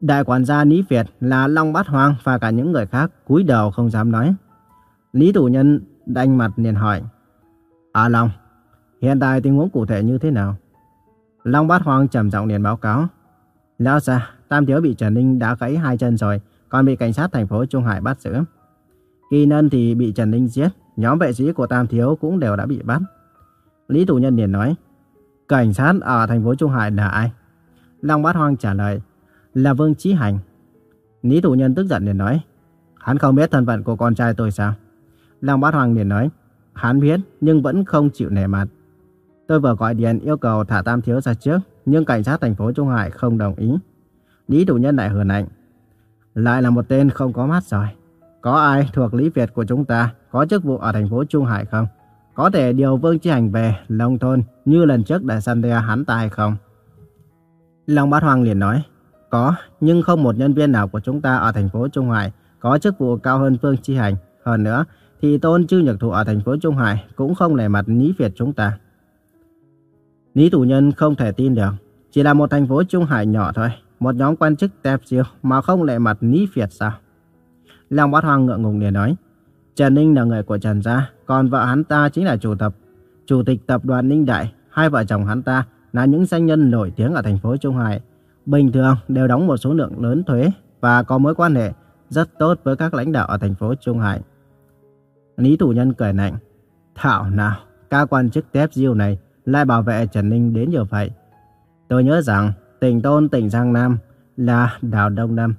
Đại quản gia Lý Việt là Long Bát Hoàng và cả những người khác cúi đầu không dám nói. Lý Thủ Nhân đanh mặt liền hỏi. À Long, hiện tại tình huống cụ thể như thế nào? Long Bát Hoàng trầm giọng liền báo cáo. Lão gia, Tam Thiếu bị Trần Ninh đã gãy hai chân rồi, còn bị cảnh sát thành phố Trung Hải bắt giữ. Kỳ Nân thì bị Trần Ninh giết, nhóm vệ sĩ của Tam Thiếu cũng đều đã bị bắt. Lý Thủ Nhân liền nói, cảnh sát ở thành phố Trung Hải là ai? Long Bát Hoang trả lời, là Vương Chí Hành. Lý Thủ Nhân tức giận liền nói, hắn không biết thân phận của con trai tôi sao? Long Bát Hoang liền nói, hắn biết nhưng vẫn không chịu nể mặt. Tôi vừa gọi điện yêu cầu thả Tam Thiếu ra trước, nhưng cảnh sát thành phố Trung Hải không đồng ý. Lý chủ Nhân lại hờn ảnh. lại là một tên không có mắt rồi. Có ai thuộc Lý Việt của chúng ta có chức vụ ở thành phố Trung Hải không? Có thể điều Vương Chi Hành về nông thôn như lần trước để săn đe hắn ta hay không? Long Bát Hoàng liền nói, có, nhưng không một nhân viên nào của chúng ta ở thành phố Trung Hải có chức vụ cao hơn Vương Chi Hành. Hơn nữa, thì Tôn chư Nhật Thụ ở thành phố Trung Hải cũng không nể mặt Lý Việt chúng ta. Lý Thủ Nhân không thể tin được, chỉ là một thành phố Trung Hải nhỏ thôi, một nhóm quan chức tẹp siêu mà không lệ mặt Lý Việt sao? Long Bát Hoang ngượng ngùng để nói, Trần Ninh là người của Trần Gia, còn vợ hắn ta chính là chủ tập, chủ tịch tập đoàn Ninh Đại, hai vợ chồng hắn ta là những danh nhân nổi tiếng ở thành phố Trung Hải. Bình thường đều đóng một số lượng lớn thuế và có mối quan hệ rất tốt với các lãnh đạo ở thành phố Trung Hải. Lý thủ nhân cười lạnh. Thảo nào, các quan chức tép diêu này lại bảo vệ Trần Ninh đến như vậy. Tôi nhớ rằng tỉnh Tôn tỉnh Giang Nam là Đào Đông Nam.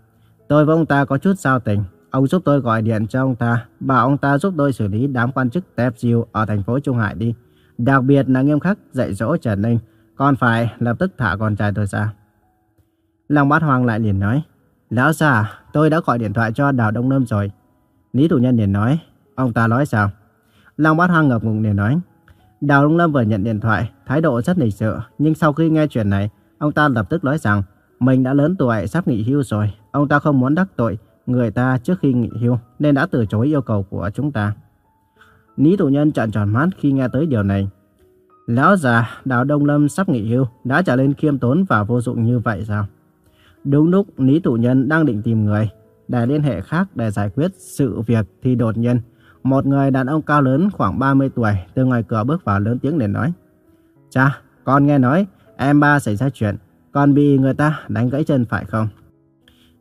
Tôi với ông ta có chút giao tình. Ông giúp tôi gọi điện cho ông ta, bảo ông ta giúp tôi xử lý đám quan chức tép diêu ở thành phố Trung Hải đi. Đặc biệt là nghiêm khắc dạy dỗ Trần Ninh, còn phải lập tức thả con trai tôi ra. Long Bát Hoàng lại liền nói, Lão già, tôi đã gọi điện thoại cho Đào Đông Nam rồi. Lý thủ nhân liền nói, ông ta nói sao? Long Bát Hoàng ngập ngừng liền nói, Đào Đông Lâm vừa nhận điện thoại, thái độ rất lịch sự, nhưng sau khi nghe chuyện này, ông ta lập tức nói rằng mình đã lớn tuổi sắp nghỉ hưu rồi, ông ta không muốn đắc tội người ta trước khi nghỉ hưu nên đã từ chối yêu cầu của chúng ta. Lý thủ nhân trợn tròn mắt khi nghe tới điều này. Lão già, Đào Đông Lâm sắp nghỉ hưu, đã trở nên khiêm tốn và vô dụng như vậy sao? Đúng lúc Lý thủ nhân đang định tìm người để liên hệ khác để giải quyết sự việc thì đột nhiên một người đàn ông cao lớn khoảng 30 tuổi từ ngoài cửa bước vào lớn tiếng để nói. Cha, con nghe nói em ba xảy ra chuyện, con bị người ta đánh gãy chân phải không?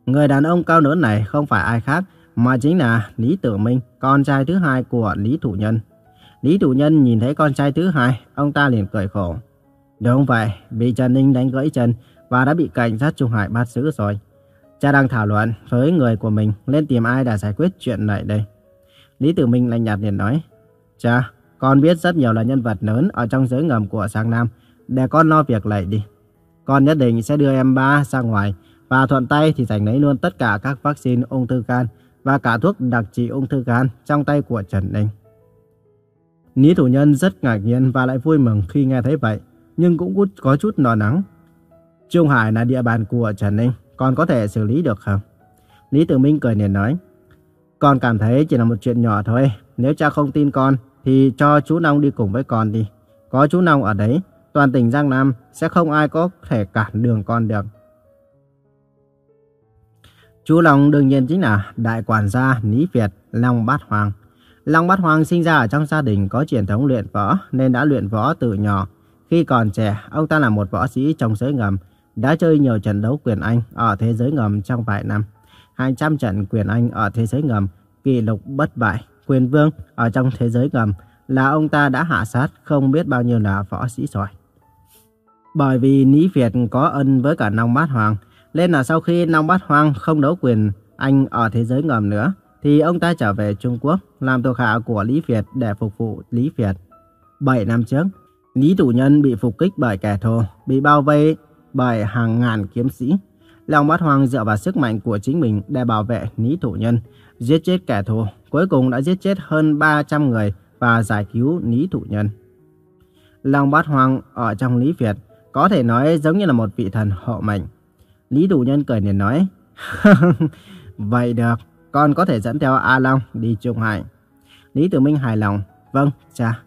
Người đàn ông cao lớn này không phải ai khác mà chính là Lý Tử Minh, con trai thứ hai của Lý Thủ Nhân. Lý Thủ Nhân nhìn thấy con trai thứ hai, ông ta liền cười khổ. Đúng vậy, bị Trần Ninh đánh gãy chân và đã bị cảnh sát Trung Hải bắt giữ rồi. Cha đang thảo luận với người của mình lên tìm ai để giải quyết chuyện này đây. Lý Tử Minh lạnh nhạt liền nói. Cha, con biết rất nhiều là nhân vật lớn ở trong giới ngầm của Giang Nam. Để con lo việc này đi. Con nhất định sẽ đưa em ba ra ngoài và thuận tay thì giành lấy luôn tất cả các vaccine ung thư gan và cả thuốc đặc trị ung thư gan trong tay của Trần Ninh. Lý thủ nhân rất ngạc nhiên và lại vui mừng khi nghe thấy vậy, nhưng cũng có chút lo lắng. Trung Hải là địa bàn của Trần Ninh, còn có thể xử lý được không? Lý Tử Minh cười liền nói, con cảm thấy chỉ là một chuyện nhỏ thôi, nếu cha không tin con thì cho chú Nông đi cùng với con đi. Có chú Nông ở đấy, toàn tỉnh Giang Nam sẽ không ai có thể cản đường con được. Chú Long đương nhiên chính là đại quản gia Lý Việt Long Bát Hoàng. Long Bát Hoàng sinh ra ở trong gia đình có truyền thống luyện võ nên đã luyện võ từ nhỏ. Khi còn trẻ, ông ta là một võ sĩ trong giới ngầm, đã chơi nhiều trận đấu quyền Anh ở thế giới ngầm trong vài năm. 200 trận quyền Anh ở thế giới ngầm, kỷ lục bất bại, quyền vương ở trong thế giới ngầm là ông ta đã hạ sát không biết bao nhiêu là võ sĩ giỏi. Bởi vì Lý Việt có ân với cả Long Bát Hoàng, nên là sau khi Long Bát Hoàng không đấu quyền Anh ở thế giới ngầm nữa, thì ông ta trở về Trung Quốc làm thuộc hạ của Lý Việt để phục vụ Lý Việt. 7 năm trước, Lý Thủ Nhân bị phục kích bởi kẻ thù, bị bao vây bởi hàng ngàn kiếm sĩ. Long Bát Hoang dựa vào sức mạnh của chính mình để bảo vệ Lý Thủ Nhân, giết chết kẻ thù, cuối cùng đã giết chết hơn 300 người và giải cứu Lý Thủ Nhân. Long Bát Hoang ở trong Lý Việt có thể nói giống như là một vị thần hộ mệnh. Lý Thủ Nhân cười liền nói, Vậy được, con có thể dẫn theo A Long đi Trung Hải. Lý Tử Minh hài lòng, vâng, cha.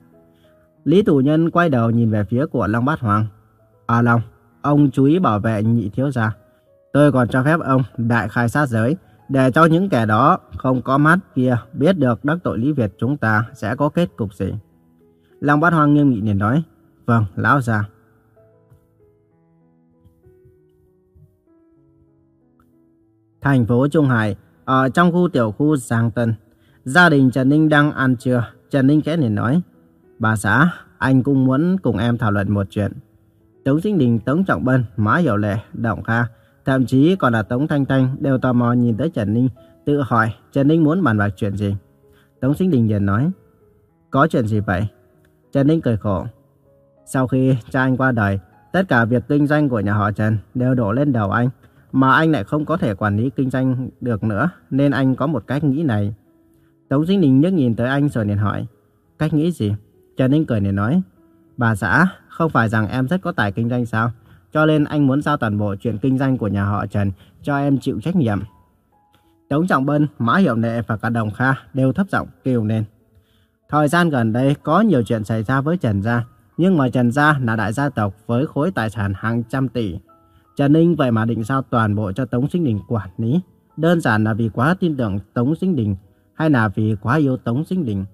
Lý Thủ Nhân quay đầu nhìn về phía của Long Bát Hoàng. A Long, ông chú ý bảo vệ nhị thiếu gia. Tôi còn cho phép ông đại khai sát giới, để cho những kẻ đó không có mắt kia biết được đắc tội Lý Việt chúng ta sẽ có kết cục gì. Long Bát Hoàng nghiêm nghị liền nói, vâng, lão già. thành phố Trung Hải, ở trong khu tiểu khu Giang Tân. Gia đình Trần Ninh đang ăn trưa, Trần Ninh khẽ liền nói, Bà xã, anh cũng muốn cùng em thảo luận một chuyện. Tống Sinh Đình, Tống Trọng Bân, Má Hiểu Lệ, Động Kha, thậm chí còn là Tống Thanh Thanh đều tò mò nhìn tới Trần Ninh, tự hỏi Trần Ninh muốn bàn bạc chuyện gì. Tống Sinh Đình liền nói, có chuyện gì vậy? Trần Ninh cười khổ. Sau khi cha anh qua đời, tất cả việc kinh doanh của nhà họ Trần đều đổ lên đầu anh mà anh lại không có thể quản lý kinh doanh được nữa, nên anh có một cách nghĩ này. Tống Sinh Đình nhấc nhìn tới anh rồi liền hỏi, cách nghĩ gì? Trần Ninh cười liền nói, bà xã, không phải rằng em rất có tài kinh doanh sao? Cho nên anh muốn giao toàn bộ chuyện kinh doanh của nhà họ Trần cho em chịu trách nhiệm. Tống Trọng Bân, Mã Hiệu Nệ và cả Đồng Kha đều thấp giọng kêu lên. Thời gian gần đây có nhiều chuyện xảy ra với Trần Gia, nhưng mà Trần Gia là đại gia tộc với khối tài sản hàng trăm tỷ. Trần Ninh vậy mà định giao toàn bộ cho Tống Sinh Đình quản lý. Đơn giản là vì quá tin tưởng Tống Sinh Đình hay là vì quá yêu Tống Sinh Đình.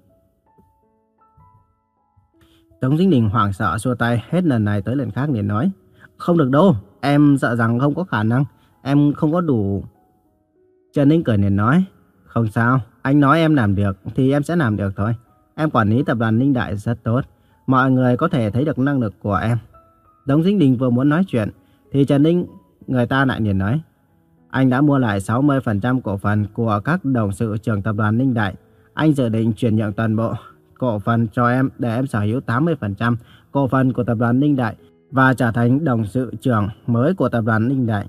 Tống Sinh Đình hoảng sợ xua tay hết lần này tới lần khác liền nói. Không được đâu, em sợ rằng không có khả năng, em không có đủ... Trần Ninh cười liền nói. Không sao, anh nói em làm được thì em sẽ làm được thôi. Em quản lý tập đoàn Ninh Đại rất tốt. Mọi người có thể thấy được năng lực của em. Đống Dĩnh Đình vừa muốn nói chuyện thì Trần Ninh người ta lại liền nói. Anh đã mua lại 60% cổ phần của các đồng sự trưởng tập đoàn Ninh Đại. Anh dự định chuyển nhượng toàn bộ cổ phần cho em để em sở hữu 80% cổ phần của tập đoàn Ninh Đại và trở thành đồng sự trưởng mới của tập đoàn Ninh Đại.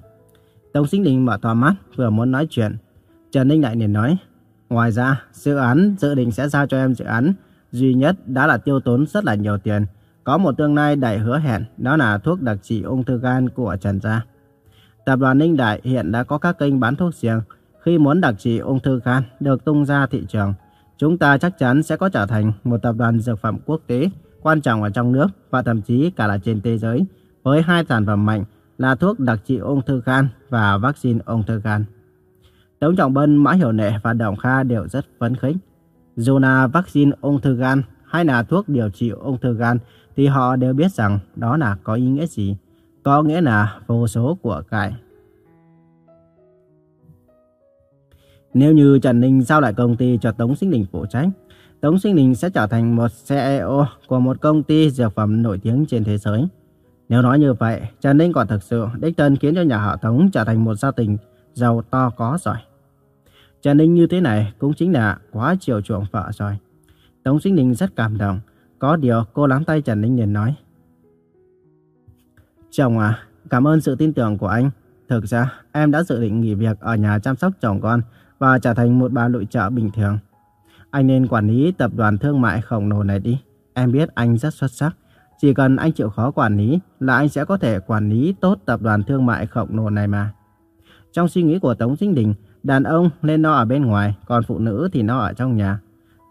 Tống Sinh Đình mở to mắt vừa muốn nói chuyện. Trần Ninh Đại liền nói, ngoài ra dự án dự định sẽ giao cho em dự án duy nhất đã là tiêu tốn rất là nhiều tiền. Có một tương lai đầy hứa hẹn, đó là thuốc đặc trị ung thư gan của Trần Gia. Tập đoàn Ninh Đại hiện đã có các kênh bán thuốc riêng. Khi muốn đặc trị ung thư gan được tung ra thị trường, chúng ta chắc chắn sẽ có trở thành một tập đoàn dược phẩm quốc tế quan trọng ở trong nước và thậm chí cả là trên thế giới, với hai sản phẩm mạnh là thuốc đặc trị ung thư gan và vaccine ung thư gan. Tống Trọng Bân, Mã Hiểu Nệ và Đồng Kha đều rất phấn khích. Dù là vaccine ung thư gan hay là thuốc điều trị ung thư gan thì họ đều biết rằng đó là có ý nghĩa gì. Có nghĩa là vô số của cải. Nếu như Trần Ninh giao lại công ty cho Tống Sinh Đình phụ trách, Tống Sinh Đình sẽ trở thành một CEO của một công ty dược phẩm nổi tiếng trên thế giới. Nếu nói như vậy, Trần Ninh còn thực sự đích thân khiến cho nhà họ Tống trở thành một gia đình giàu to có rồi. Trần Ninh như thế này cũng chính là quá chiều chuộng vợ rồi. Tống Sinh Đình rất cảm động. Có điều cô nắm tay Trần Ninh liền nói. Chồng à, cảm ơn sự tin tưởng của anh. Thực ra, em đã dự định nghỉ việc ở nhà chăm sóc chồng con và trở thành một bà nội trợ bình thường. Anh nên quản lý tập đoàn thương mại khổng lồ này đi. Em biết anh rất xuất sắc. Chỉ cần anh chịu khó quản lý là anh sẽ có thể quản lý tốt tập đoàn thương mại khổng lồ này mà. Trong suy nghĩ của Tống Sinh Đình, đàn ông nên nó ở bên ngoài, còn phụ nữ thì nó ở trong nhà.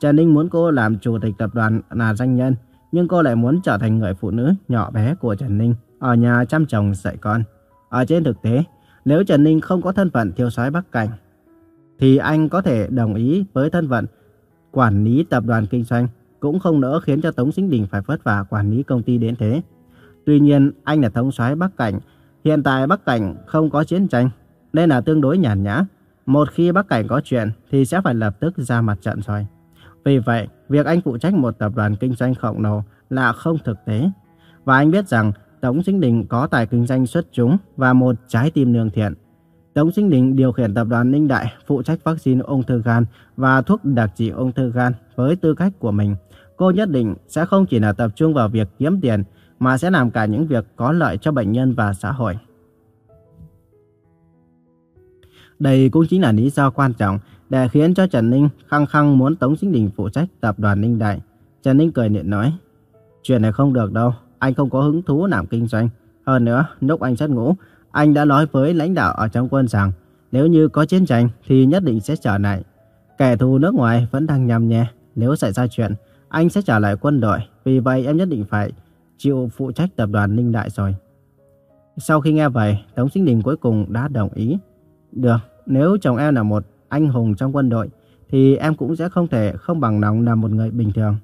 Trần Ninh muốn cô làm chủ tịch tập đoàn là danh nhân, nhưng cô lại muốn trở thành người phụ nữ nhỏ bé của Trần Ninh, ở nhà chăm chồng dạy con. Ở trên thực tế, nếu Trần Ninh không có thân phận thiếu soái Bắc Cảnh, thì anh có thể đồng ý với thân phận quản lý tập đoàn kinh doanh, cũng không nỡ khiến cho Tống Sinh Đình phải vất vả quản lý công ty đến thế. Tuy nhiên, anh là thống soái Bắc Cảnh, hiện tại Bắc Cảnh không có chiến tranh, nên là tương đối nhàn nhã. Một khi Bắc Cảnh có chuyện thì sẽ phải lập tức ra mặt trận rồi. Vì vậy, việc anh phụ trách một tập đoàn kinh doanh khổng lồ là không thực tế. Và anh biết rằng Tống Sinh Đình có tài kinh doanh xuất chúng và một trái tim lương thiện. Tống Sinh Đình điều khiển tập đoàn Ninh Đại phụ trách vaccine ung thư gan và thuốc đặc trị ung thư gan với tư cách của mình. Cô nhất định sẽ không chỉ là tập trung vào việc kiếm tiền mà sẽ làm cả những việc có lợi cho bệnh nhân và xã hội. Đây cũng chính là lý do quan trọng để khiến cho Trần Ninh khăng khăng muốn Tống Sinh Đình phụ trách tập đoàn Ninh Đại. Trần Ninh cười niệm nói, chuyện này không được đâu, anh không có hứng thú làm kinh doanh. Hơn nữa, lúc anh xuất ngũ, anh đã nói với lãnh đạo ở trong quân rằng nếu như có chiến tranh thì nhất định sẽ trở lại. Kẻ thù nước ngoài vẫn đang nhằm nhé. nếu xảy ra chuyện, anh sẽ trở lại quân đội. Vì vậy em nhất định phải chịu phụ trách tập đoàn Ninh Đại rồi. Sau khi nghe vậy, Tống Sinh Đình cuối cùng đã đồng ý. Được, nếu chồng em là một anh hùng trong quân đội, thì em cũng sẽ không thể không bằng lòng làm một người bình thường.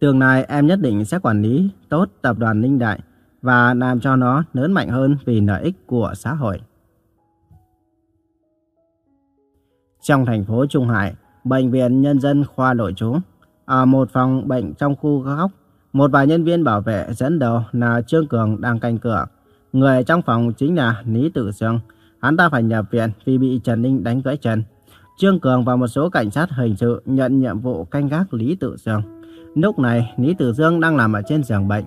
Tương lai em nhất định sẽ quản lý tốt tập đoàn Ninh Đại và làm cho nó lớn mạnh hơn vì lợi ích của xã hội. Trong thành phố Trung Hải, Bệnh viện Nhân dân khoa nội trú, ở một phòng bệnh trong khu góc, một vài nhân viên bảo vệ dẫn đầu là Trương Cường đang canh cửa. Người trong phòng chính là Lý Tử Dương. Hắn ta phải nhập viện vì bị Trần Ninh đánh gãy chân. Trương Cường và một số cảnh sát hình sự nhận nhiệm vụ canh gác Lý Tử Dương. Lúc này, Lý Tử Dương đang nằm ở trên giường bệnh.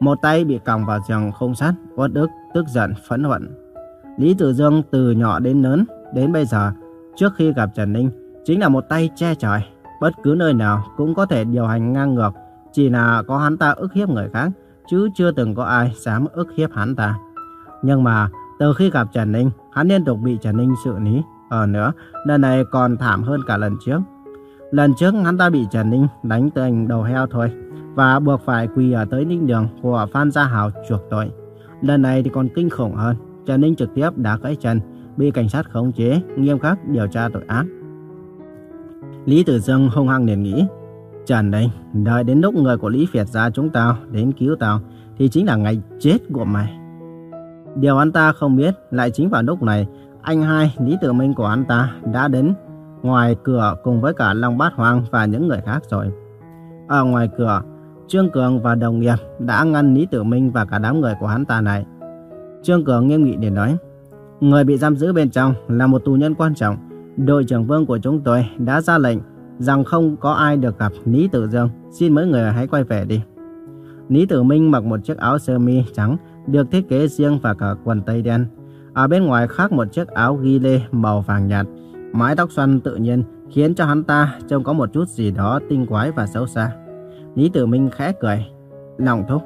Một tay bị còng vào giường không sắt, uất ức, tức giận, phẫn hận. Lý Tử Dương từ nhỏ đến lớn, đến bây giờ, trước khi gặp Trần Ninh, chính là một tay che trời. Bất cứ nơi nào cũng có thể điều hành ngang ngược, chỉ là có hắn ta ức hiếp người khác, chứ chưa từng có ai dám ức hiếp hắn ta. Nhưng mà, từ khi gặp Trần Ninh, hắn liên tục bị Trần Ninh xử lý. Ở nữa, lần này còn thảm hơn cả lần trước. Lần trước hắn ta bị Trần Ninh đánh thành đầu heo thôi và buộc phải quỳ ở tới ninh đường của Phan Gia Hào chuộc tội. Lần này thì còn kinh khủng hơn. Trần Ninh trực tiếp đã gãy chân, bị cảnh sát khống chế, nghiêm khắc điều tra tội án Lý Tử Dương hung hăng liền nghĩ, Trần Ninh, đợi đến lúc người của Lý Việt gia chúng tao đến cứu tao thì chính là ngày chết của mày. Điều anh ta không biết lại chính vào lúc này, anh hai Lý Tử Minh của anh ta đã đến ngoài cửa cùng với cả Long Bát Hoàng và những người khác rồi. Ở ngoài cửa, Trương Cường và đồng nghiệp đã ngăn Lý Tử Minh và cả đám người của hắn ta này. Trương Cường nghiêm nghị để nói, người bị giam giữ bên trong là một tù nhân quan trọng. Đội trưởng vương của chúng tôi đã ra lệnh rằng không có ai được gặp Lý Tử Dương. Xin mấy người hãy quay về đi. Lý Tử Minh mặc một chiếc áo sơ mi trắng được thiết kế riêng và cả quần tây đen. Ở bên ngoài khác một chiếc áo ghi lê màu vàng nhạt. Mái tóc xoăn tự nhiên khiến cho hắn ta trông có một chút gì đó tinh quái và xấu xa. Lý Tử Minh khẽ cười, lòng thúc.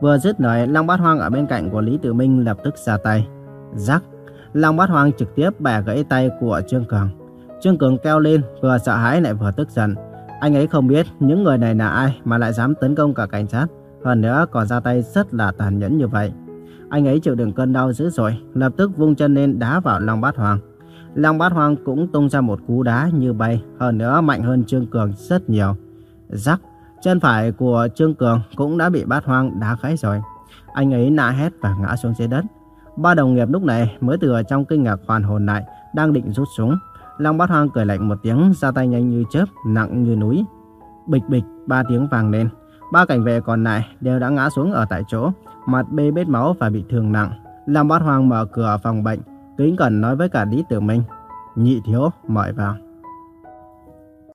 Vừa dứt lời, Long Bát Hoang ở bên cạnh của Lý Tử Minh lập tức ra tay. Rắc, Long Bát Hoang trực tiếp bẻ gãy tay của Trương Cường. Trương Cường kêu lên, vừa sợ hãi lại vừa tức giận. Anh ấy không biết những người này là ai mà lại dám tấn công cả cảnh sát. Hơn nữa còn ra tay rất là tàn nhẫn như vậy. Anh ấy chịu đựng cơn đau dữ dội, lập tức vung chân lên đá vào Long Bát Hoàng. Long Bát Hoàng cũng tung ra một cú đá như bay, hơn nữa mạnh hơn Trương Cường rất nhiều. Rắc, chân phải của Trương Cường cũng đã bị Bát hoang đá gãy rồi. Anh ấy nã hét và ngã xuống dưới đất. Ba đồng nghiệp lúc này mới từ trong kinh ngạc hoàn hồn lại, đang định rút súng. Long Bát hoang cười lạnh một tiếng, ra tay nhanh như chớp, nặng như núi. Bịch bịch, ba tiếng vàng lên. Ba cảnh vệ còn lại đều đã ngã xuống ở tại chỗ, mặt bê bết máu và bị thương nặng. Long Bát hoang mở cửa phòng bệnh, kính cẩn nói với cả Lý Tử Minh. Nhị thiếu, mời vào.